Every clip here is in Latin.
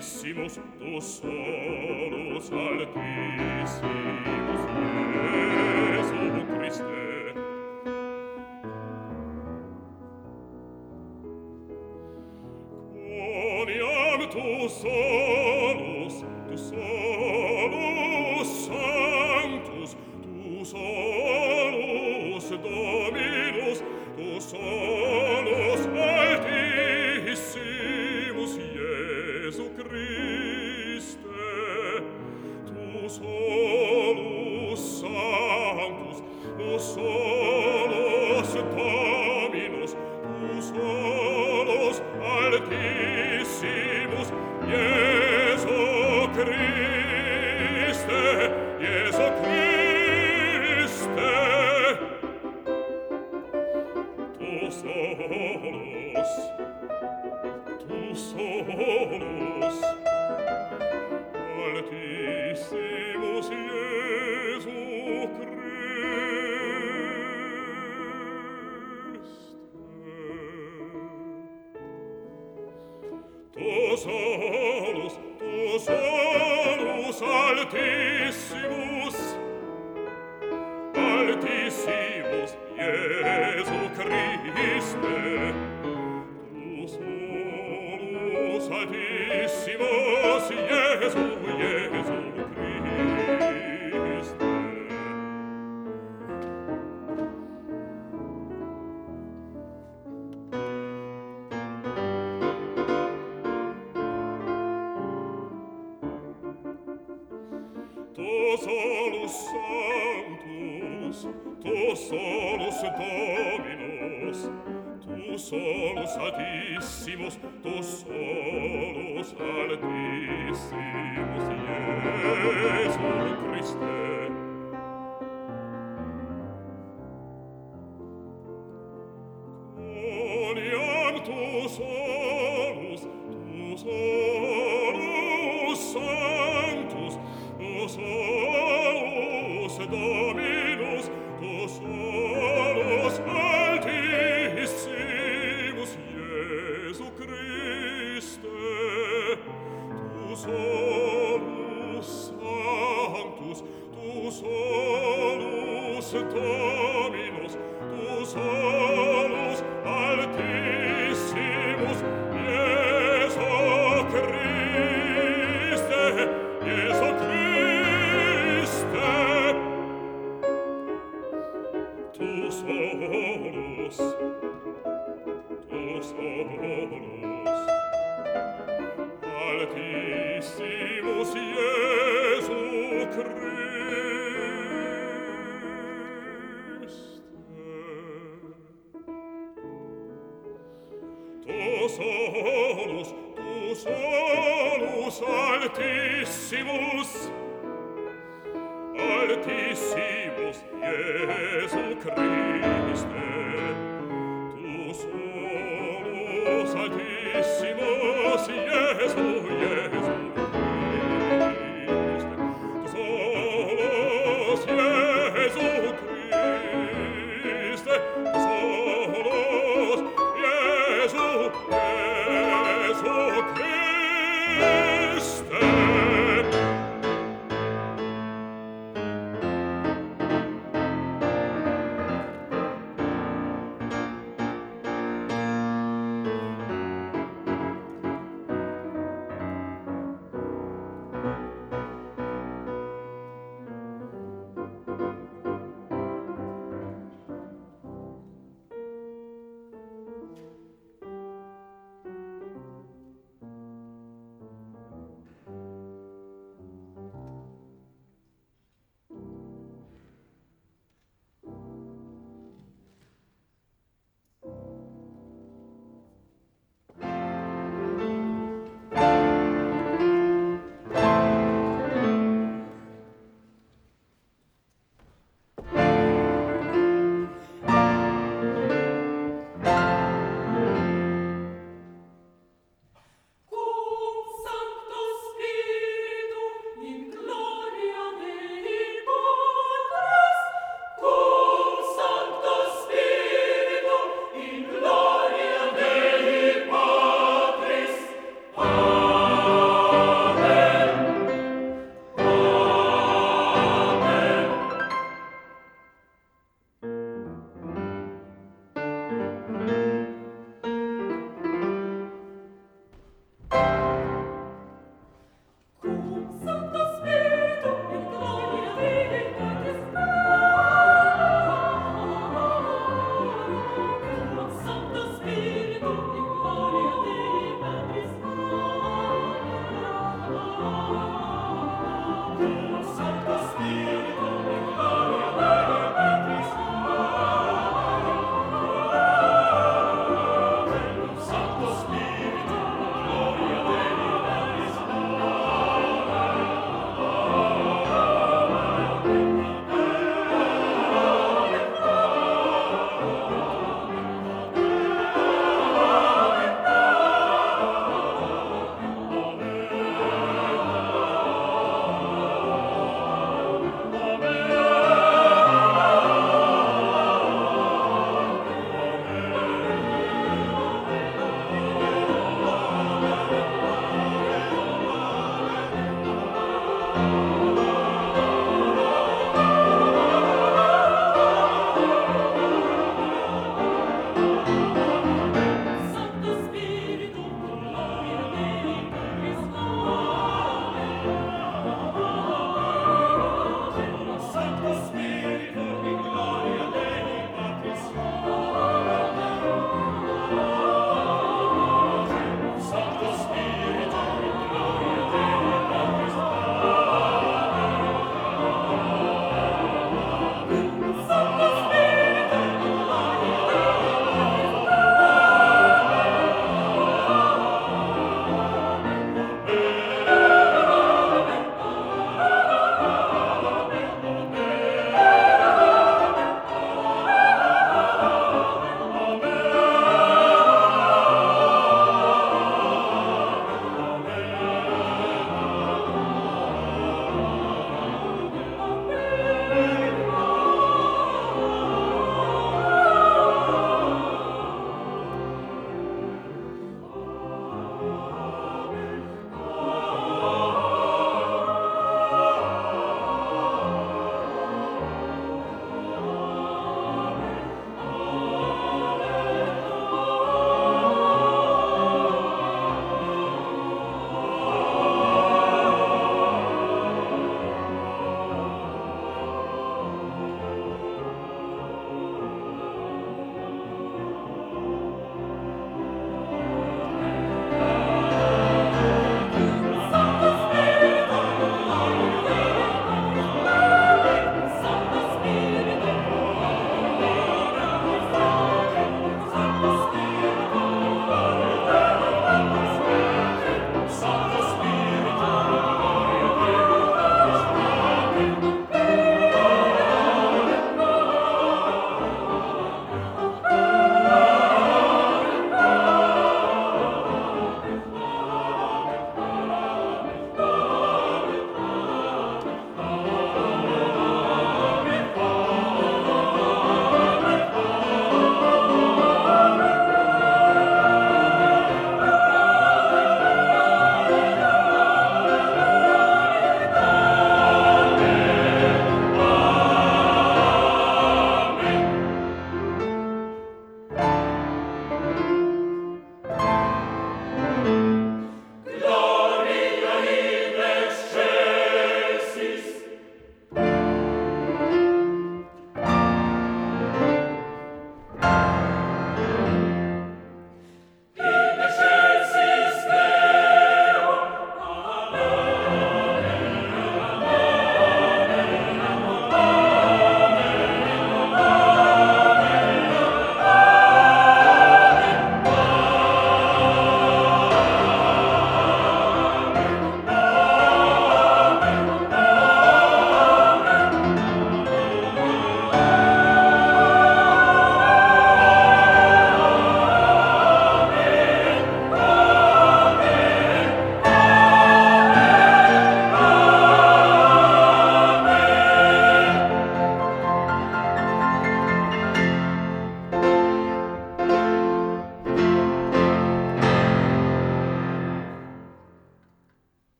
Altissimus, tu solus Altissimus, Jesum Christe, solus sanctus, tu solus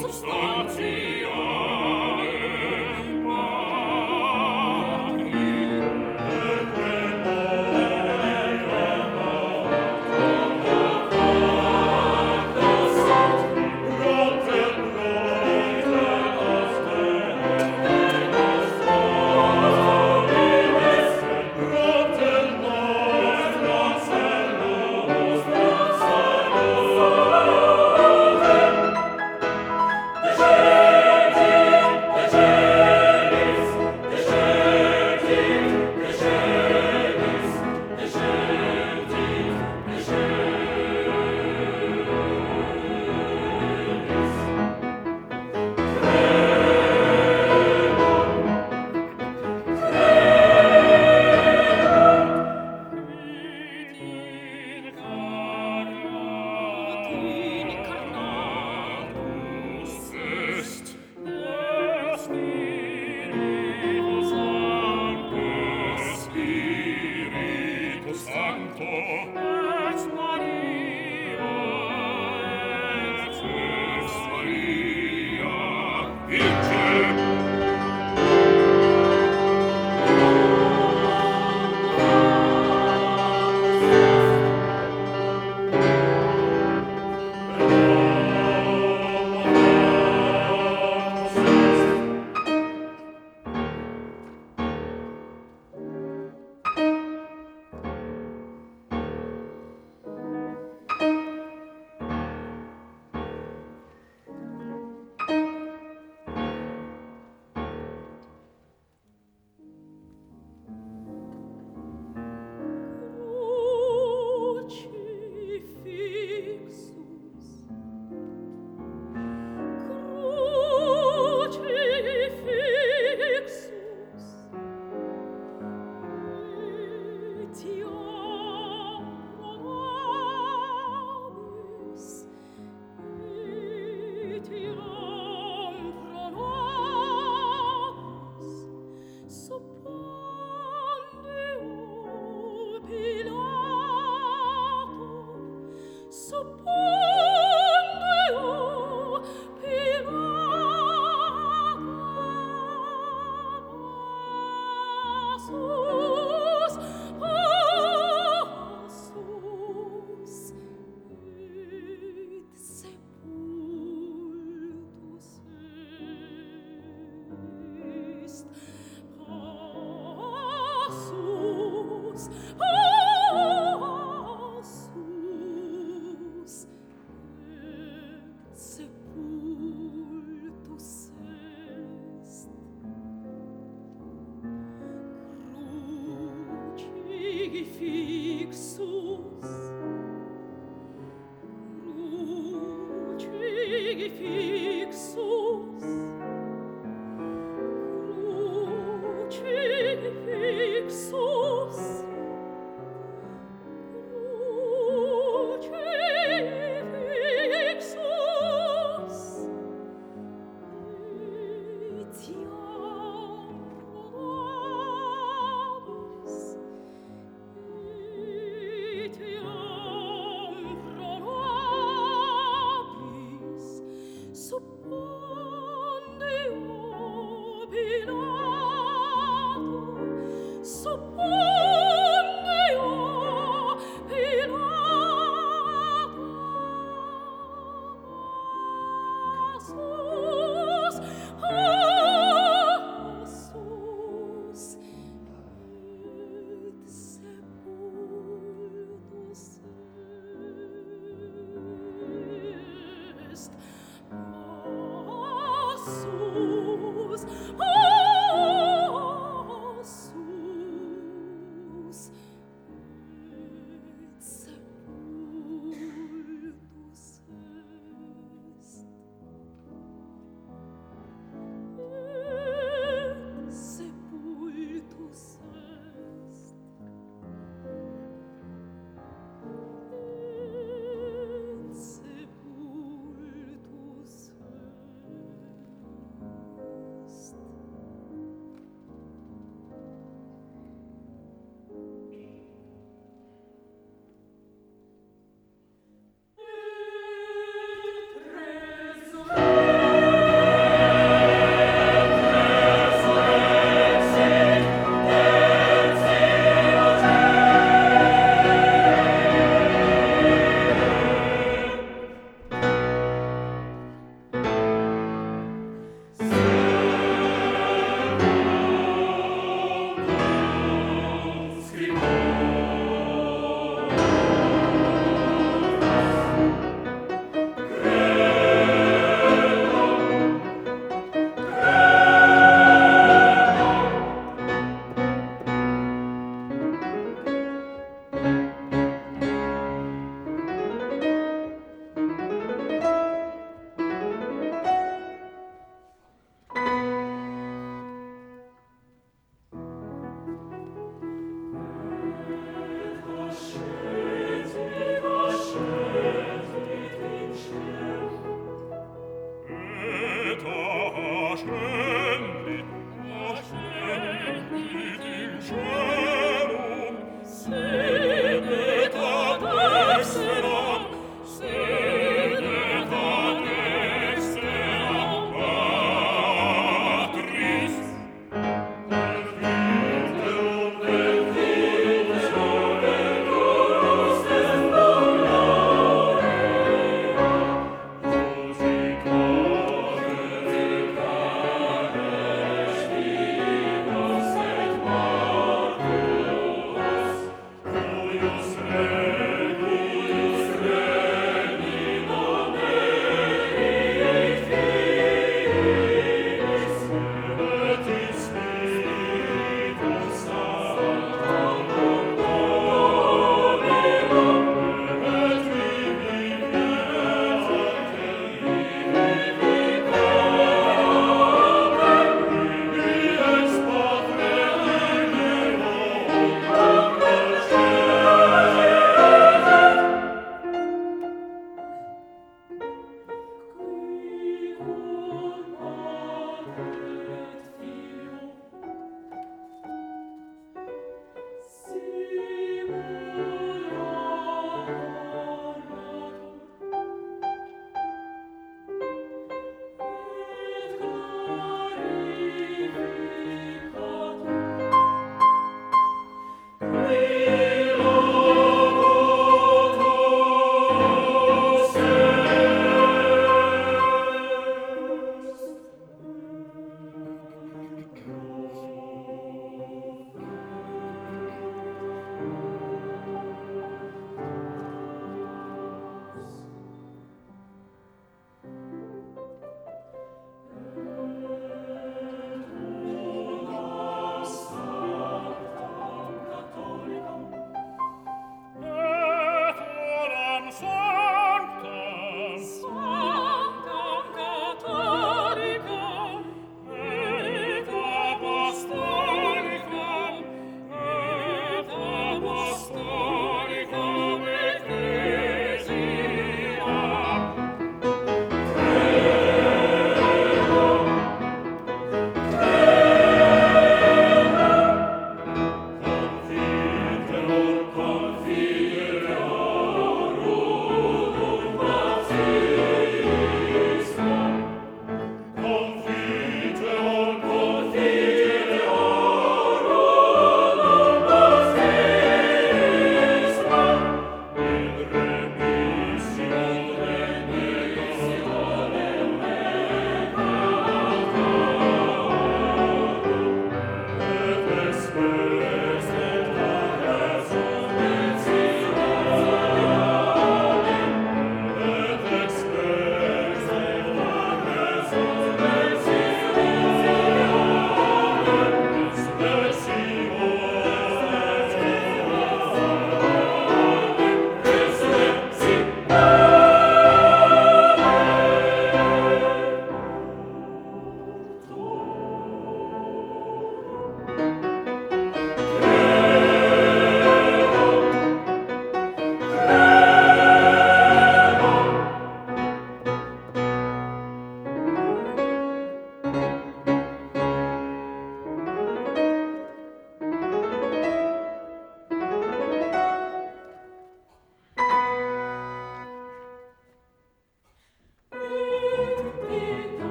Nostri stati